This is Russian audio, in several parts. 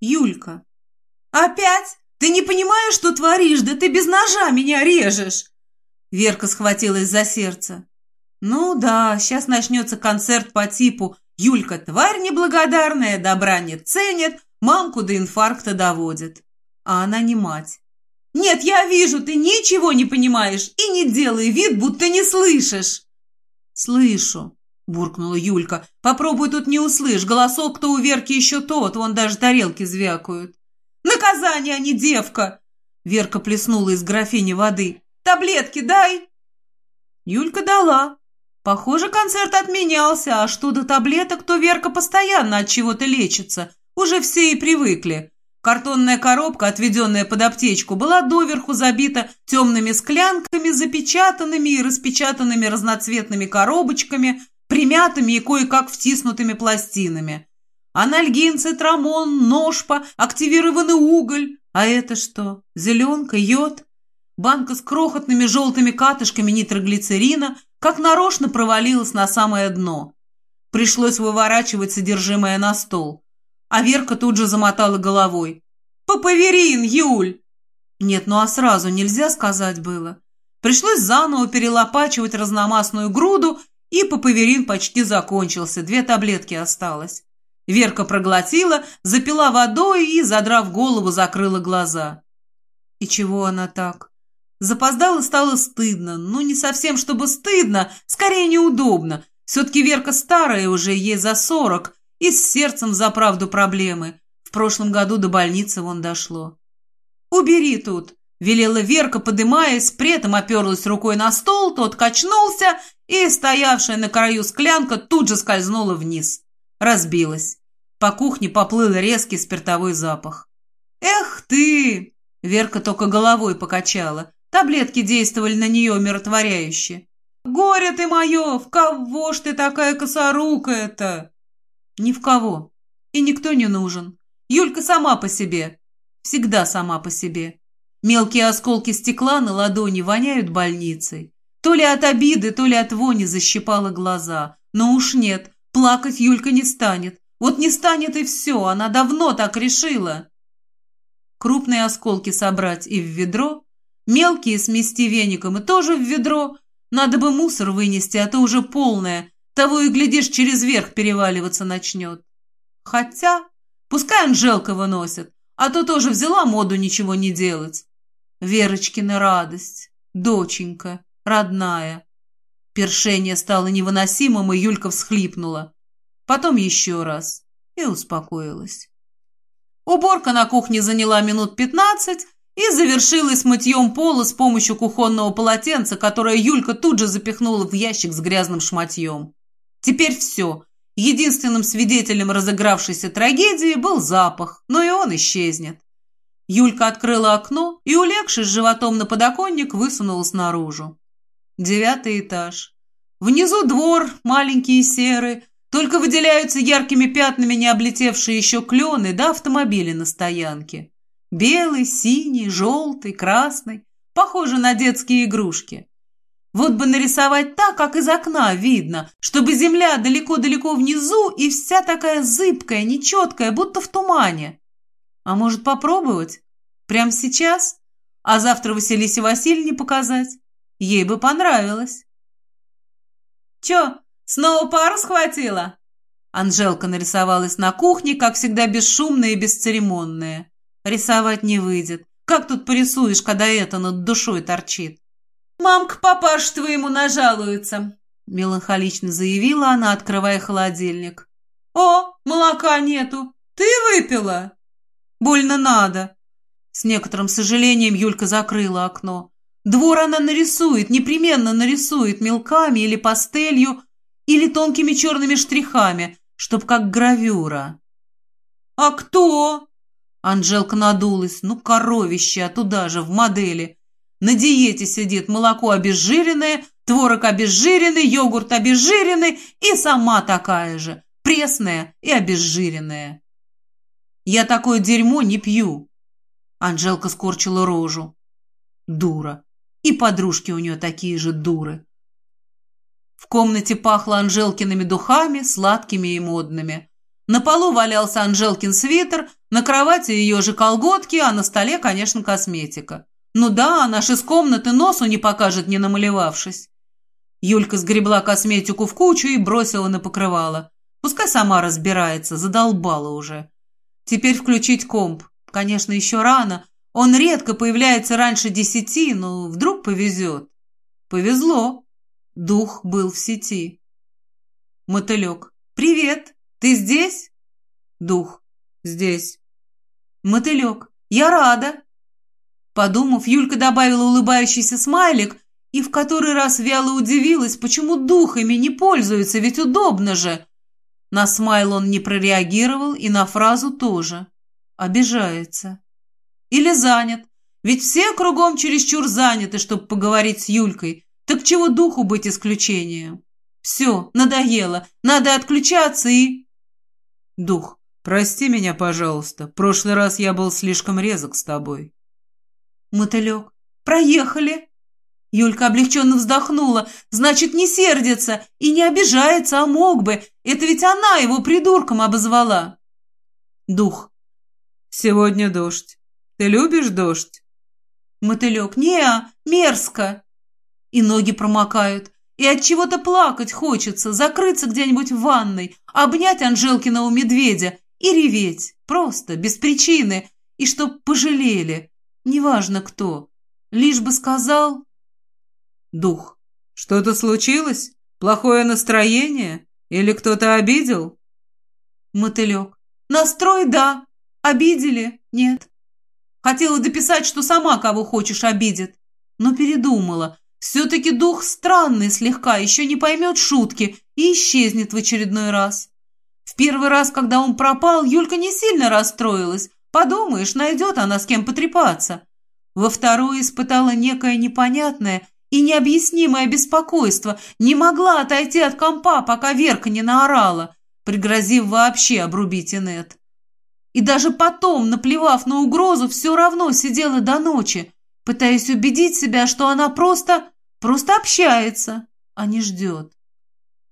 Юлька. «Опять? Ты не понимаешь, что творишь? Да ты без ножа меня режешь!» Верка схватилась за сердце. «Ну да, сейчас начнется концерт по типу «Юлька, тварь неблагодарная, добра не ценит, мамку до инфаркта доводит». А она не мать. «Нет, я вижу, ты ничего не понимаешь и не делай вид, будто не слышишь!» «Слышу», — буркнула Юлька. «Попробуй тут не услышь, голосок-то у Верки еще тот, вон даже тарелки звякают». «Наказание, а не девка!» Верка плеснула из графини воды. «Таблетки дай!» Юлька дала. Похоже, концерт отменялся, а что до таблеток, то Верка постоянно от чего-то лечится. Уже все и привыкли. Картонная коробка, отведенная под аптечку, была доверху забита темными склянками, запечатанными и распечатанными разноцветными коробочками, примятыми и кое-как втиснутыми пластинами. Анальгин, цитрамон, ножпа, активированный уголь. А это что? Зеленка, йод? Банка с крохотными желтыми катышками нитроглицерина как нарочно провалилась на самое дно. Пришлось выворачивать содержимое на стол. А Верка тут же замотала головой. «Папаверин, Юль!» Нет, ну а сразу нельзя сказать было. Пришлось заново перелопачивать разномастную груду, и папаверин почти закончился, две таблетки осталось. Верка проглотила, запила водой и, задрав голову, закрыла глаза. И чего она так? Запоздала стало стыдно. Ну, не совсем чтобы стыдно, скорее неудобно. Все-таки Верка старая уже, ей за сорок, и с сердцем за правду проблемы. В прошлом году до больницы вон дошло. «Убери тут!» – велела Верка, подымаясь, при этом оперлась рукой на стол, тот качнулся, и стоявшая на краю склянка тут же скользнула вниз. Разбилась. По кухне поплыл резкий спиртовой запах. «Эх ты!» – Верка только головой покачала. Таблетки действовали на нее умиротворяюще. «Горе ты мое! В кого ж ты такая косорукая-то?» Ни в кого. И никто не нужен. Юлька сама по себе. Всегда сама по себе. Мелкие осколки стекла на ладони воняют больницей. То ли от обиды, то ли от вони защипала глаза. Но уж нет, плакать Юлька не станет. Вот не станет и все, она давно так решила. Крупные осколки собрать и в ведро, мелкие смести веником и тоже в ведро. Надо бы мусор вынести, а то уже полное, того и глядишь, через верх переваливаться начнет. Хотя, пускай Анжелка выносит, а то тоже взяла моду ничего не делать. Верочкина радость, доченька, родная. Першение стало невыносимым, и Юлька всхлипнула. Потом еще раз. И успокоилась. Уборка на кухне заняла минут пятнадцать и завершилась мытьем пола с помощью кухонного полотенца, которое Юлька тут же запихнула в ящик с грязным шматьем. Теперь все. Единственным свидетелем разыгравшейся трагедии был запах, но и он исчезнет. Юлька открыла окно и, улегшись животом на подоконник, высунулась наружу. Девятый этаж. Внизу двор, маленький и серый, только выделяются яркими пятнами не облетевшие еще клены да автомобили на стоянке. Белый, синий, желтый, красный. Похоже на детские игрушки. Вот бы нарисовать так, как из окна видно, чтобы земля далеко-далеко внизу и вся такая зыбкая, нечеткая, будто в тумане. А может попробовать? Прямо сейчас? А завтра Василисе Васильевне показать? Ей бы понравилось. «Чё, снова пару схватила?» Анжелка нарисовалась на кухне, как всегда бесшумная и бесцеремонная. Рисовать не выйдет. Как тут порисуешь, когда это над душой торчит? «Мамка папаш твоему нажалуется», — меланхолично заявила она, открывая холодильник. «О, молока нету! Ты выпила?» «Больно надо». С некоторым сожалением Юлька закрыла окно. Двор она нарисует, непременно нарисует мелками или пастелью, или тонкими черными штрихами, чтоб как гравюра. «А кто?» Анжелка надулась. «Ну, коровище, а туда же, в модели. На диете сидит молоко обезжиренное, творог обезжиренный, йогурт обезжиренный и сама такая же, пресная и обезжиренная. Я такое дерьмо не пью. Анжелка скорчила рожу. Дура. И подружки у нее такие же дуры. В комнате пахло Анжелкиными духами, сладкими и модными. На полу валялся Анжелкин свитер, на кровати ее же колготки, а на столе, конечно, косметика. Ну да, она ж из комнаты носу не покажет, не намалевавшись. Юлька сгребла косметику в кучу и бросила на покрывало. Пускай сама разбирается, задолбала уже. Теперь включить комп. Конечно, еще рано. Он редко появляется раньше десяти, но вдруг повезет. Повезло. Дух был в сети. Мотылек. «Привет! Ты здесь?» Дух. «Здесь». Мотылек. «Я рада!» Подумав, Юлька добавила улыбающийся смайлик и в который раз вяло удивилась, почему духами не пользуется, ведь удобно же. На смайл он не прореагировал и на фразу тоже. Обижается. Или занят. Ведь все кругом чересчур заняты, чтобы поговорить с Юлькой. Так чего духу быть исключением? Все, надоело. Надо отключаться и... Дух, прости меня, пожалуйста. Прошлый раз я был слишком резок с тобой. Мотылек, проехали. Юлька облегченно вздохнула. Значит, не сердится и не обижается, а мог бы. Это ведь она его придурком обозвала. Дух. Сегодня дождь. Ты любишь дождь? Мотылек. не мерзко. И ноги промокают. И от чего-то плакать хочется, закрыться где-нибудь в ванной, обнять Анжелкиного медведя и реветь. Просто, без причины. И чтоб пожалели. Неважно кто. Лишь бы сказал Дух. Что-то случилось? Плохое настроение? Или кто-то обидел? Мотылек. Настрой, да. Обидели? Нет. Хотела дописать, что сама кого хочешь обидит. Но передумала. Все-таки дух странный слегка, еще не поймет шутки и исчезнет в очередной раз. В первый раз, когда он пропал, Юлька не сильно расстроилась. Подумаешь, найдет она с кем потрепаться. Во второй испытала некое непонятное и необъяснимое беспокойство, не могла отойти от компа, пока Верка не наорала, пригрозив вообще обрубить инет. И даже потом, наплевав на угрозу, все равно сидела до ночи, пытаясь убедить себя, что она просто, просто общается, а не ждет.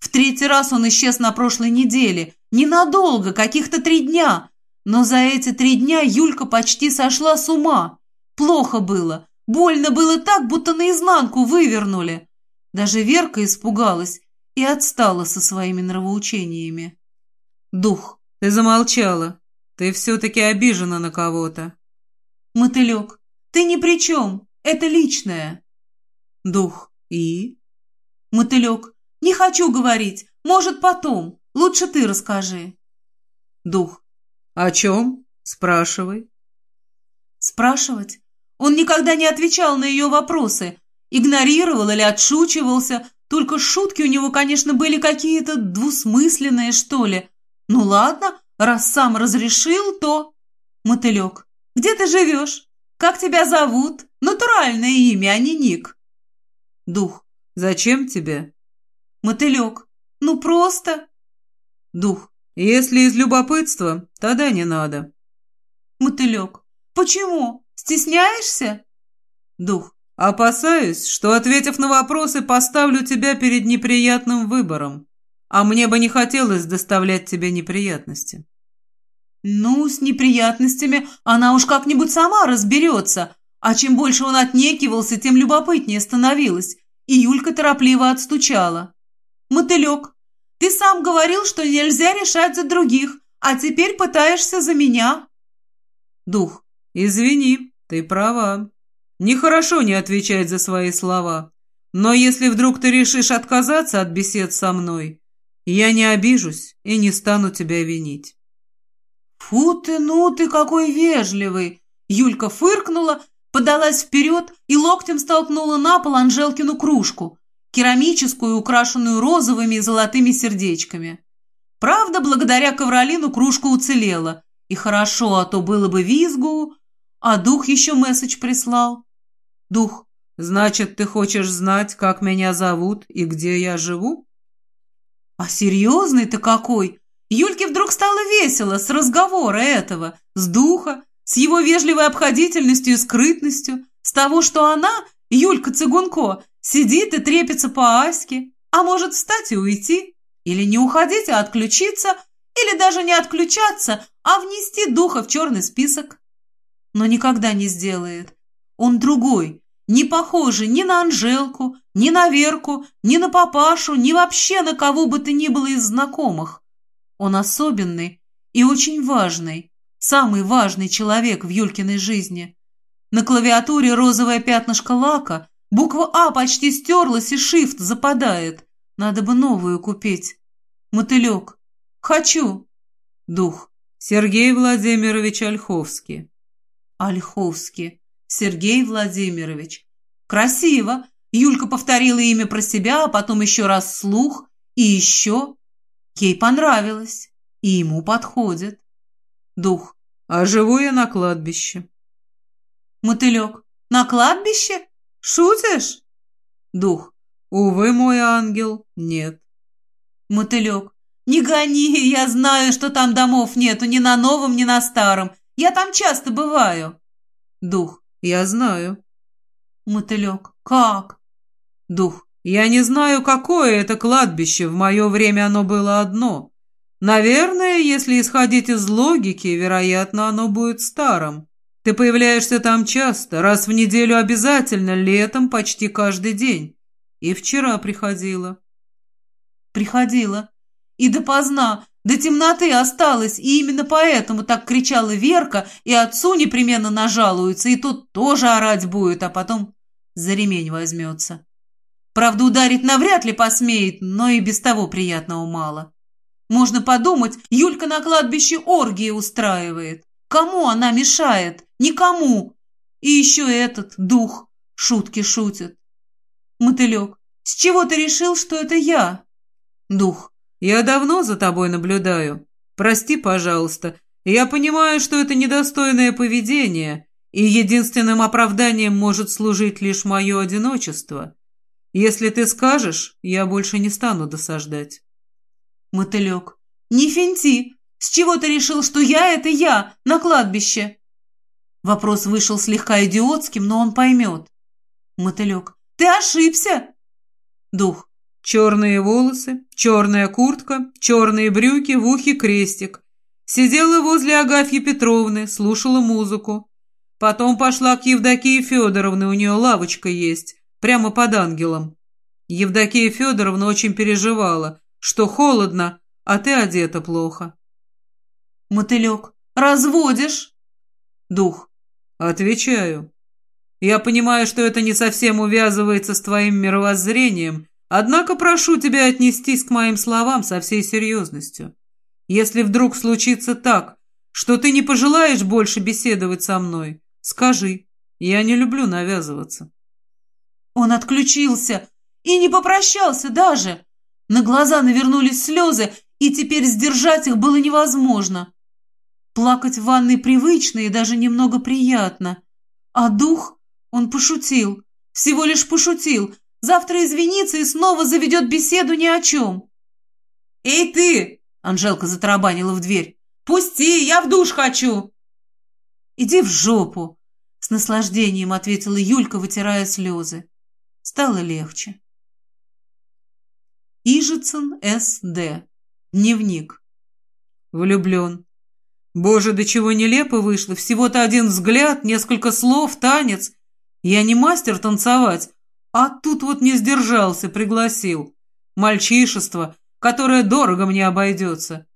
В третий раз он исчез на прошлой неделе, ненадолго, каких-то три дня, но за эти три дня Юлька почти сошла с ума. Плохо было, Больно было так, будто наизнанку вывернули. Даже Верка испугалась и отстала со своими нравоучениями. «Дух, ты замолчала. Ты все-таки обижена на кого-то». «Мотылек, ты ни при чем. Это личное». «Дух, и?» «Мотылек, не хочу говорить. Может, потом. Лучше ты расскажи». «Дух, о чем? Спрашивай». «Спрашивать? Он никогда не отвечал на ее вопросы, игнорировал или отшучивался, только шутки у него, конечно, были какие-то двусмысленные, что ли. Ну ладно, раз сам разрешил, то... Мотылек, где ты живешь? Как тебя зовут? Натуральное имя, а не ник. Дух, зачем тебе? Мотылек, ну просто... Дух, если из любопытства, тогда не надо. Мотылек, почему? Стесняешься? Дух. Опасаюсь, что, ответив на вопросы, поставлю тебя перед неприятным выбором. А мне бы не хотелось доставлять тебе неприятности. Ну, с неприятностями она уж как-нибудь сама разберется. А чем больше он отнекивался, тем любопытнее становилось. И Юлька торопливо отстучала. «Мотылек, ты сам говорил, что нельзя решать за других, а теперь пытаешься за меня». Дух. «Извини, ты права. Нехорошо не отвечать за свои слова. Но если вдруг ты решишь отказаться от бесед со мной, я не обижусь и не стану тебя винить». «Фу ты, ну ты какой вежливый!» Юлька фыркнула, подалась вперед и локтем столкнула на пол Анжелкину кружку, керамическую, украшенную розовыми и золотыми сердечками. Правда, благодаря ковролину кружка уцелела. И хорошо, а то было бы визгу, а дух еще месседж прислал. Дух, значит, ты хочешь знать, как меня зовут и где я живу? А серьезный-то какой? Юльке вдруг стало весело с разговора этого, с духа, с его вежливой обходительностью и скрытностью, с того, что она, Юлька Цыгунко, сидит и трепится по Аське, а может встать и уйти, или не уходить, а отключиться Или даже не отключаться, а внести духа в черный список. Но никогда не сделает. Он другой, не похожий ни на Анжелку, ни на Верку, ни на папашу, ни вообще на кого бы то ни было из знакомых. Он особенный и очень важный, самый важный человек в Юлькиной жизни. На клавиатуре розовое пятнышко лака, буква «А» почти стерлась и шифт западает. Надо бы новую купить. Мотылек. Хочу. Дух. Сергей Владимирович Ольховский. Ольховский. Сергей Владимирович. Красиво. Юлька повторила имя про себя, а потом еще раз слух. И еще. Ей понравилось. И ему подходит. Дух. А живу я на кладбище. Мотылек. На кладбище? Шутишь? Дух. Увы, мой ангел, нет. Мотылек. Не гони, я знаю, что там домов нету ни на новом, ни на старом. Я там часто бываю. Дух. Я знаю. Мотылек. Как? Дух. Я не знаю, какое это кладбище. В мое время оно было одно. Наверное, если исходить из логики, вероятно, оно будет старым. Ты появляешься там часто, раз в неделю обязательно, летом почти каждый день. И вчера приходила. Приходила. И допоздна, до темноты осталось, и именно поэтому так кричала Верка, и отцу непременно нажалуется, и тот тоже орать будет, а потом за ремень возьмется. Правда, ударить навряд ли посмеет, но и без того приятного мало. Можно подумать, Юлька на кладбище оргии устраивает. Кому она мешает? Никому. И еще этот дух шутки шутит. Мотылек, с чего ты решил, что это я? Дух, я давно за тобой наблюдаю. Прости, пожалуйста. Я понимаю, что это недостойное поведение, и единственным оправданием может служить лишь мое одиночество. Если ты скажешь, я больше не стану досаждать. Мотылек. Не финти. С чего ты решил, что я — это я, на кладбище? Вопрос вышел слегка идиотским, но он поймет. Мотылек. Ты ошибся. Дух. Черные волосы, черная куртка, черные брюки, в ухе крестик. Сидела возле Агафьи Петровны, слушала музыку. Потом пошла к Евдокии Федоровне, у нее лавочка есть, прямо под ангелом. Евдокия Федоровна очень переживала, что холодно, а ты одета плохо. Мотылек. Разводишь? Дух. Отвечаю. Я понимаю, что это не совсем увязывается с твоим мировоззрением, Однако прошу тебя отнестись к моим словам со всей серьезностью. Если вдруг случится так, что ты не пожелаешь больше беседовать со мной, скажи. Я не люблю навязываться. Он отключился и не попрощался даже. На глаза навернулись слезы, и теперь сдержать их было невозможно. Плакать в ванной привычно и даже немного приятно. А дух он пошутил, всего лишь пошутил, Завтра извинится и снова заведет беседу ни о чем. «Эй ты!» — Анжелка затарабанила в дверь. «Пусти, я в душ хочу!» «Иди в жопу!» — с наслаждением ответила Юлька, вытирая слезы. Стало легче. Ижицын С.Д. Дневник. Влюблен. Боже, до чего нелепо вышло. Всего-то один взгляд, несколько слов, танец. Я не мастер танцевать, а тут вот не сдержался, пригласил. Мальчишество, которое дорого мне обойдется.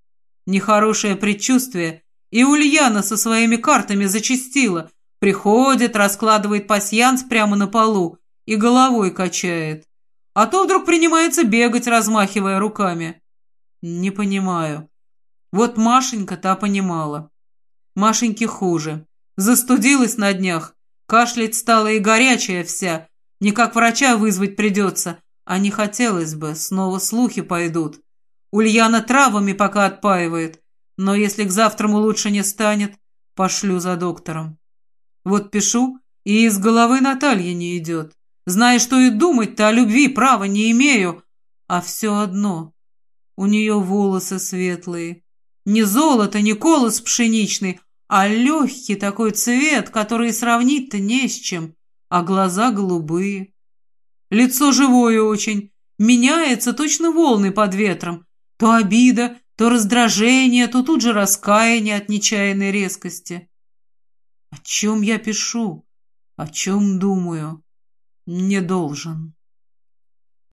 Нехорошее предчувствие, и Ульяна со своими картами зачастила. Приходит, раскладывает пасьянс прямо на полу и головой качает. А то вдруг принимается бегать, размахивая руками. Не понимаю. Вот Машенька та понимала. Машеньке хуже. Застудилась на днях, кашлять стала и горячая вся, Никак врача вызвать придется, а не хотелось бы, снова слухи пойдут. Ульяна травами пока отпаивает, но если к завтраму лучше не станет, пошлю за доктором. Вот пишу, и из головы Наталья не идет. Зная, что и думать-то о любви права не имею, а все одно. У нее волосы светлые. Не золото, не колос пшеничный, а легкий такой цвет, который сравнить-то не с чем а глаза голубые. Лицо живое очень, меняется точно волны под ветром. То обида, То раздражение, то тут же раскаяние от нечаянной резкости. О чем я пишу? О чем думаю? Не должен.